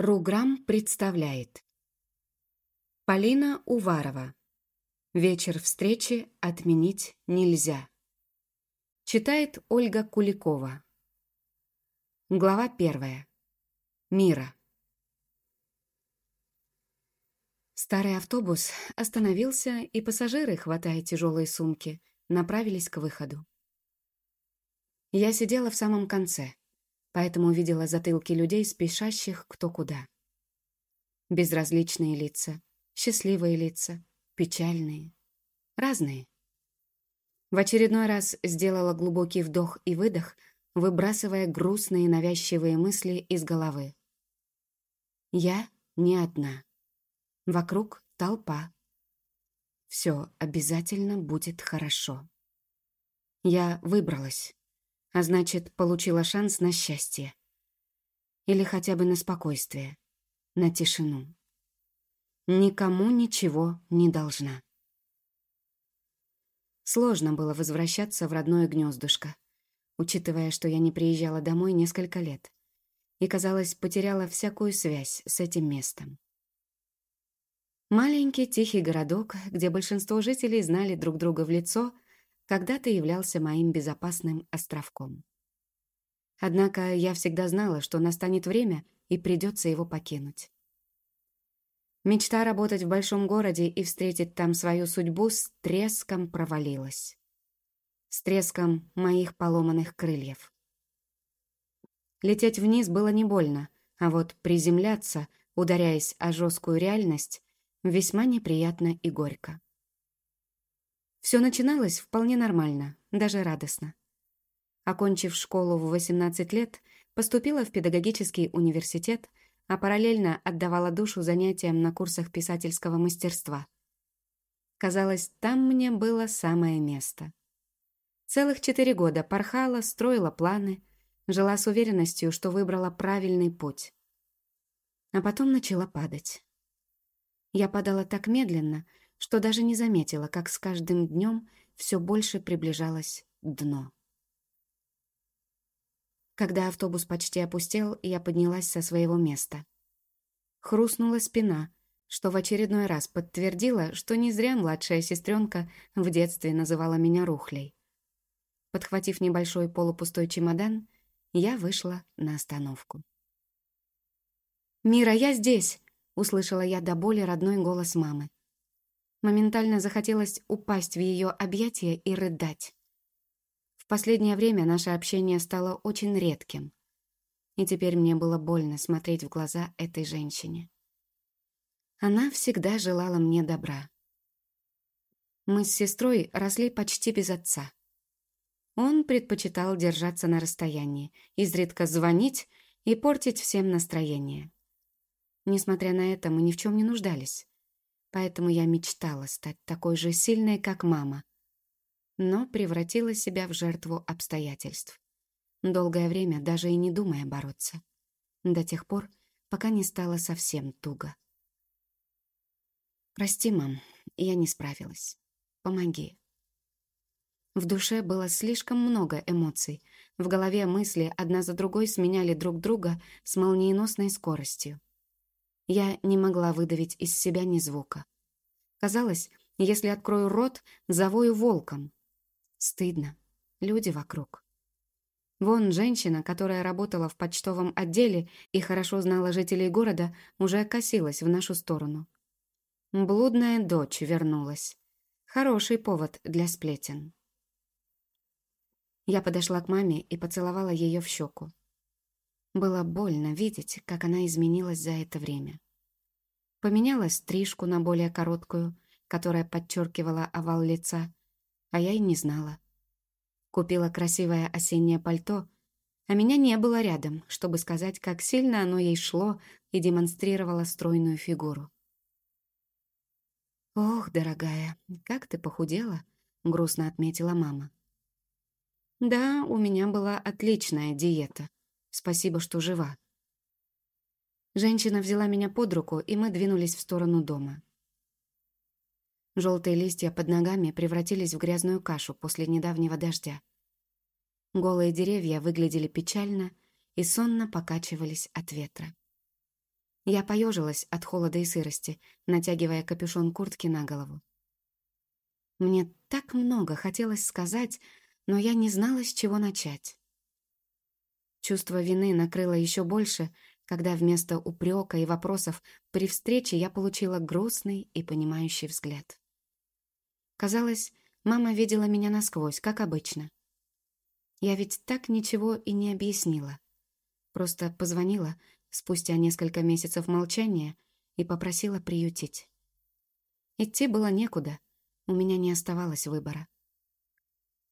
Руграм представляет. Полина Уварова. Вечер встречи отменить нельзя Читает Ольга Куликова. Глава первая. Мира. Старый автобус остановился, и пассажиры, хватая тяжелые сумки, направились к выходу. Я сидела в самом конце, поэтому увидела затылки людей, спешащих кто куда. Безразличные лица, счастливые лица, печальные, разные. В очередной раз сделала глубокий вдох и выдох, выбрасывая грустные навязчивые мысли из головы. Я не одна. Вокруг толпа. Все обязательно будет хорошо. Я выбралась а значит, получила шанс на счастье. Или хотя бы на спокойствие, на тишину. Никому ничего не должна. Сложно было возвращаться в родное гнездышко, учитывая, что я не приезжала домой несколько лет и, казалось, потеряла всякую связь с этим местом. Маленький тихий городок, где большинство жителей знали друг друга в лицо — когда-то являлся моим безопасным островком. Однако я всегда знала, что настанет время и придется его покинуть. Мечта работать в большом городе и встретить там свою судьбу с треском провалилась. С треском моих поломанных крыльев. Лететь вниз было не больно, а вот приземляться, ударяясь о жесткую реальность, весьма неприятно и горько. Все начиналось вполне нормально, даже радостно. Окончив школу в 18 лет, поступила в педагогический университет, а параллельно отдавала душу занятиям на курсах писательского мастерства. Казалось, там мне было самое место. Целых четыре года порхала, строила планы, жила с уверенностью, что выбрала правильный путь. А потом начала падать. Я падала так медленно, что даже не заметила, как с каждым днем все больше приближалось дно. Когда автобус почти опустел, я поднялась со своего места. Хрустнула спина, что в очередной раз подтвердило, что не зря младшая сестренка в детстве называла меня Рухлей. Подхватив небольшой полупустой чемодан, я вышла на остановку. «Мира, я здесь!» — услышала я до боли родной голос мамы. Моментально захотелось упасть в ее объятия и рыдать. В последнее время наше общение стало очень редким. И теперь мне было больно смотреть в глаза этой женщине. Она всегда желала мне добра. Мы с сестрой росли почти без отца. Он предпочитал держаться на расстоянии, изредка звонить и портить всем настроение. Несмотря на это, мы ни в чем не нуждались поэтому я мечтала стать такой же сильной, как мама, но превратила себя в жертву обстоятельств. Долгое время даже и не думая бороться. До тех пор, пока не стало совсем туго. «Прости, мам, я не справилась. Помоги». В душе было слишком много эмоций. В голове мысли одна за другой сменяли друг друга с молниеносной скоростью. Я не могла выдавить из себя ни звука. Казалось, если открою рот, завою волком. Стыдно. Люди вокруг. Вон женщина, которая работала в почтовом отделе и хорошо знала жителей города, уже косилась в нашу сторону. Блудная дочь вернулась. Хороший повод для сплетен. Я подошла к маме и поцеловала ее в щеку. Было больно видеть, как она изменилась за это время. Поменяла стрижку на более короткую, которая подчеркивала овал лица, а я и не знала. Купила красивое осеннее пальто, а меня не было рядом, чтобы сказать, как сильно оно ей шло и демонстрировало стройную фигуру. «Ох, дорогая, как ты похудела!» — грустно отметила мама. «Да, у меня была отличная диета», Спасибо, что жива. Женщина взяла меня под руку, и мы двинулись в сторону дома. Желтые листья под ногами превратились в грязную кашу после недавнего дождя. Голые деревья выглядели печально и сонно покачивались от ветра. Я поежилась от холода и сырости, натягивая капюшон куртки на голову. Мне так много хотелось сказать, но я не знала, с чего начать. Чувство вины накрыло еще больше, когда вместо упрека и вопросов при встрече я получила грустный и понимающий взгляд. Казалось, мама видела меня насквозь, как обычно. Я ведь так ничего и не объяснила. Просто позвонила спустя несколько месяцев молчания и попросила приютить. Идти было некуда, у меня не оставалось выбора.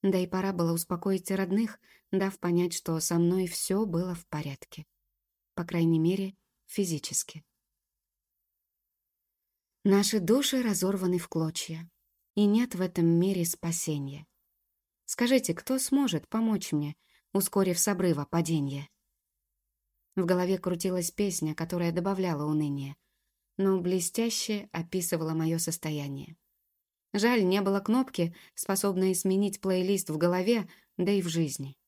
Да и пора было успокоить родных, дав понять, что со мной все было в порядке. По крайней мере, физически. Наши души разорваны в клочья и нет в этом мире спасения. Скажите, кто сможет помочь мне, ускорив с обрыва падение? В голове крутилась песня, которая добавляла уныния, но блестяще описывала мое состояние. Жаль, не было кнопки, способной сменить плейлист в голове, да и в жизни.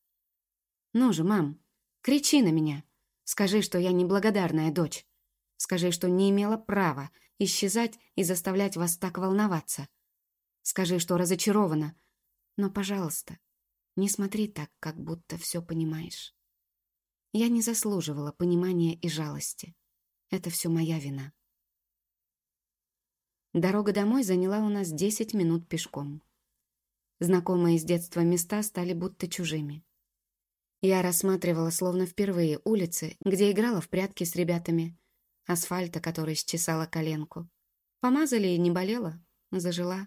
«Ну же, мам, кричи на меня. Скажи, что я неблагодарная дочь. Скажи, что не имела права исчезать и заставлять вас так волноваться. Скажи, что разочарована. Но, пожалуйста, не смотри так, как будто все понимаешь. Я не заслуживала понимания и жалости. Это все моя вина. Дорога домой заняла у нас 10 минут пешком. Знакомые с детства места стали будто чужими. Я рассматривала словно впервые улицы, где играла в прятки с ребятами, асфальта, который счесала коленку. Помазали и не болела, зажила.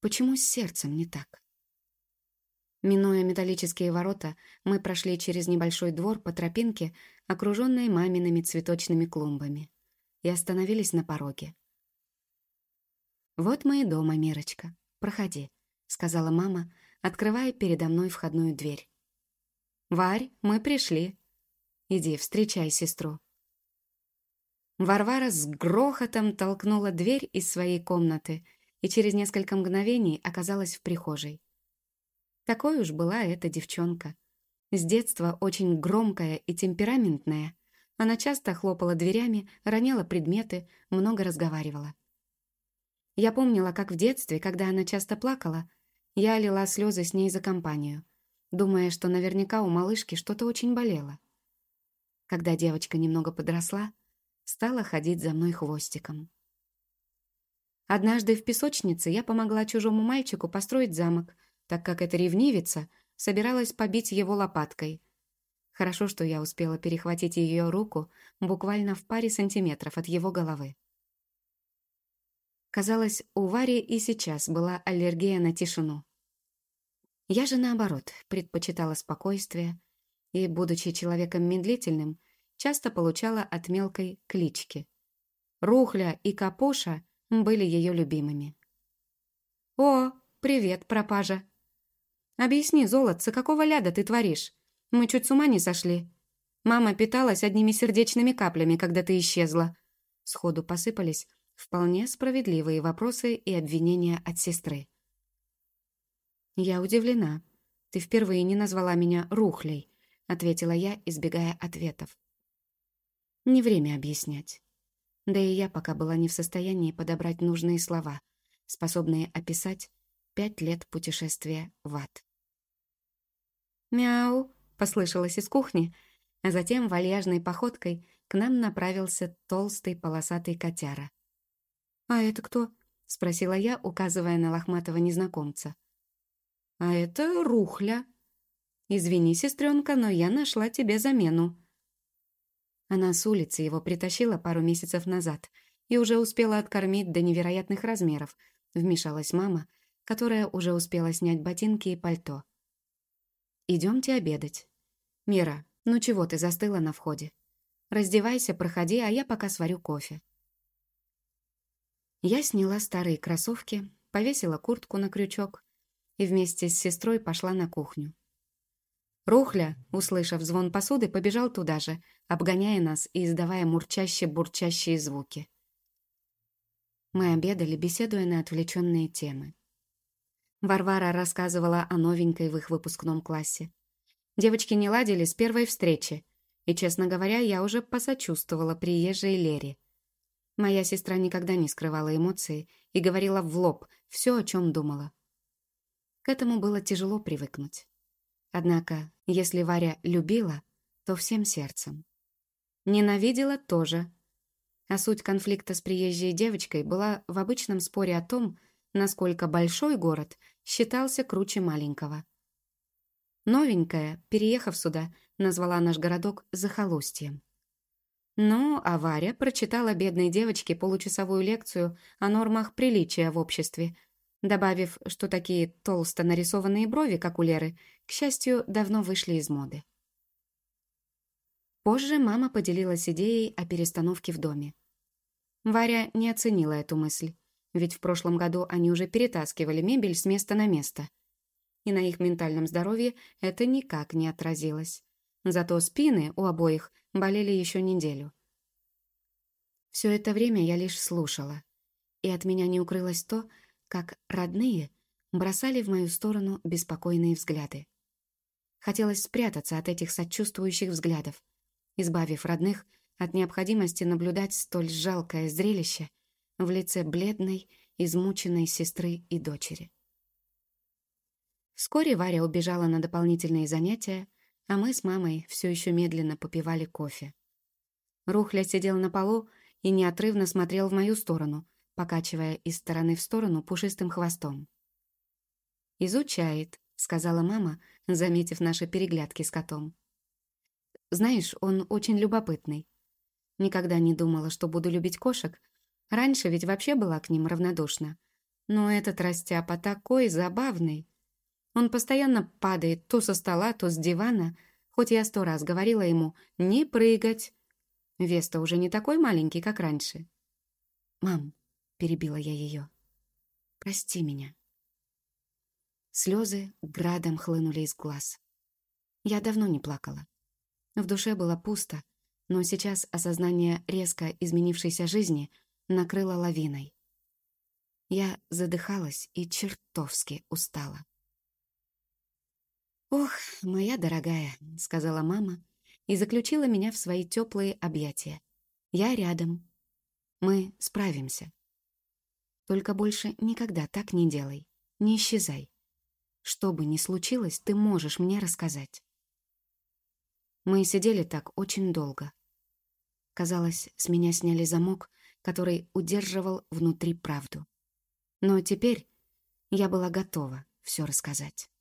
Почему с сердцем не так? Минуя металлические ворота, мы прошли через небольшой двор по тропинке, окруженной мамиными цветочными клумбами, и остановились на пороге. «Вот мы и дома, Мирочка. Проходи», — сказала мама, открывая передо мной входную дверь. «Варь, мы пришли. Иди, встречай сестру». Варвара с грохотом толкнула дверь из своей комнаты — и через несколько мгновений оказалась в прихожей. Такой уж была эта девчонка. С детства очень громкая и темпераментная. Она часто хлопала дверями, роняла предметы, много разговаривала. Я помнила, как в детстве, когда она часто плакала, я лила слезы с ней за компанию, думая, что наверняка у малышки что-то очень болело. Когда девочка немного подросла, стала ходить за мной хвостиком. Однажды в песочнице я помогла чужому мальчику построить замок, так как эта ревнивица собиралась побить его лопаткой. Хорошо, что я успела перехватить ее руку буквально в паре сантиметров от его головы. Казалось, у Вари и сейчас была аллергия на тишину. Я же, наоборот, предпочитала спокойствие и, будучи человеком медлительным, часто получала от мелкой клички. Рухля и Капоша были ее любимыми. «О, привет, пропажа!» «Объясни, золотце, какого ляда ты творишь? Мы чуть с ума не сошли. Мама питалась одними сердечными каплями, когда ты исчезла». Сходу посыпались вполне справедливые вопросы и обвинения от сестры. «Я удивлена. Ты впервые не назвала меня Рухлей», — ответила я, избегая ответов. «Не время объяснять. Да и я пока была не в состоянии подобрать нужные слова, способные описать пять лет путешествия в ад. «Мяу!» — послышалось из кухни, а затем вальяжной походкой к нам направился толстый полосатый котяра. «А это кто?» — спросила я, указывая на лохматого незнакомца. «А это Рухля. Извини, сестренка, но я нашла тебе замену», она с улицы его притащила пару месяцев назад и уже успела откормить до невероятных размеров, вмешалась мама, которая уже успела снять ботинки и пальто. «Идемте обедать. Мира, ну чего ты застыла на входе? Раздевайся, проходи, а я пока сварю кофе». Я сняла старые кроссовки, повесила куртку на крючок и вместе с сестрой пошла на кухню. Рухля, услышав звон посуды, побежал туда же, обгоняя нас и издавая мурчаще-бурчащие звуки. Мы обедали, беседуя на отвлеченные темы. Варвара рассказывала о новенькой в их выпускном классе. Девочки не ладили с первой встречи. И, честно говоря, я уже посочувствовала приезжей Лере. Моя сестра никогда не скрывала эмоции и говорила в лоб все, о чем думала. К этому было тяжело привыкнуть. Однако, если Варя любила, то всем сердцем. Ненавидела тоже. А суть конфликта с приезжей девочкой была в обычном споре о том, насколько большой город считался круче маленького. Новенькая, переехав сюда, назвала наш городок захолустьем. Ну, а Варя прочитала бедной девочке получасовую лекцию о нормах приличия в обществе, добавив, что такие толсто нарисованные брови, как у Леры, к счастью, давно вышли из моды. Позже мама поделилась идеей о перестановке в доме. Варя не оценила эту мысль, ведь в прошлом году они уже перетаскивали мебель с места на место. И на их ментальном здоровье это никак не отразилось. Зато спины у обоих болели еще неделю. Все это время я лишь слушала, и от меня не укрылось то, как родные бросали в мою сторону беспокойные взгляды. Хотелось спрятаться от этих сочувствующих взглядов, избавив родных от необходимости наблюдать столь жалкое зрелище в лице бледной, измученной сестры и дочери. Вскоре Варя убежала на дополнительные занятия, а мы с мамой все еще медленно попивали кофе. Рухля сидел на полу и неотрывно смотрел в мою сторону, покачивая из стороны в сторону пушистым хвостом. «Изучает», — сказала мама, заметив наши переглядки с котом. «Знаешь, он очень любопытный. Никогда не думала, что буду любить кошек. Раньше ведь вообще была к ним равнодушна. Но этот растяпа такой забавный. Он постоянно падает то со стола, то с дивана, хоть я сто раз говорила ему «не прыгать». Веста уже не такой маленький, как раньше. «Мам», — перебила я ее, — «прости меня». Слезы градом хлынули из глаз. Я давно не плакала. В душе было пусто, но сейчас осознание резко изменившейся жизни накрыло лавиной. Я задыхалась и чертовски устала. «Ох, моя дорогая», — сказала мама и заключила меня в свои теплые объятия. «Я рядом. Мы справимся. Только больше никогда так не делай. Не исчезай. Что бы ни случилось, ты можешь мне рассказать». Мы сидели так очень долго. Казалось, с меня сняли замок, который удерживал внутри правду. Но теперь я была готова все рассказать.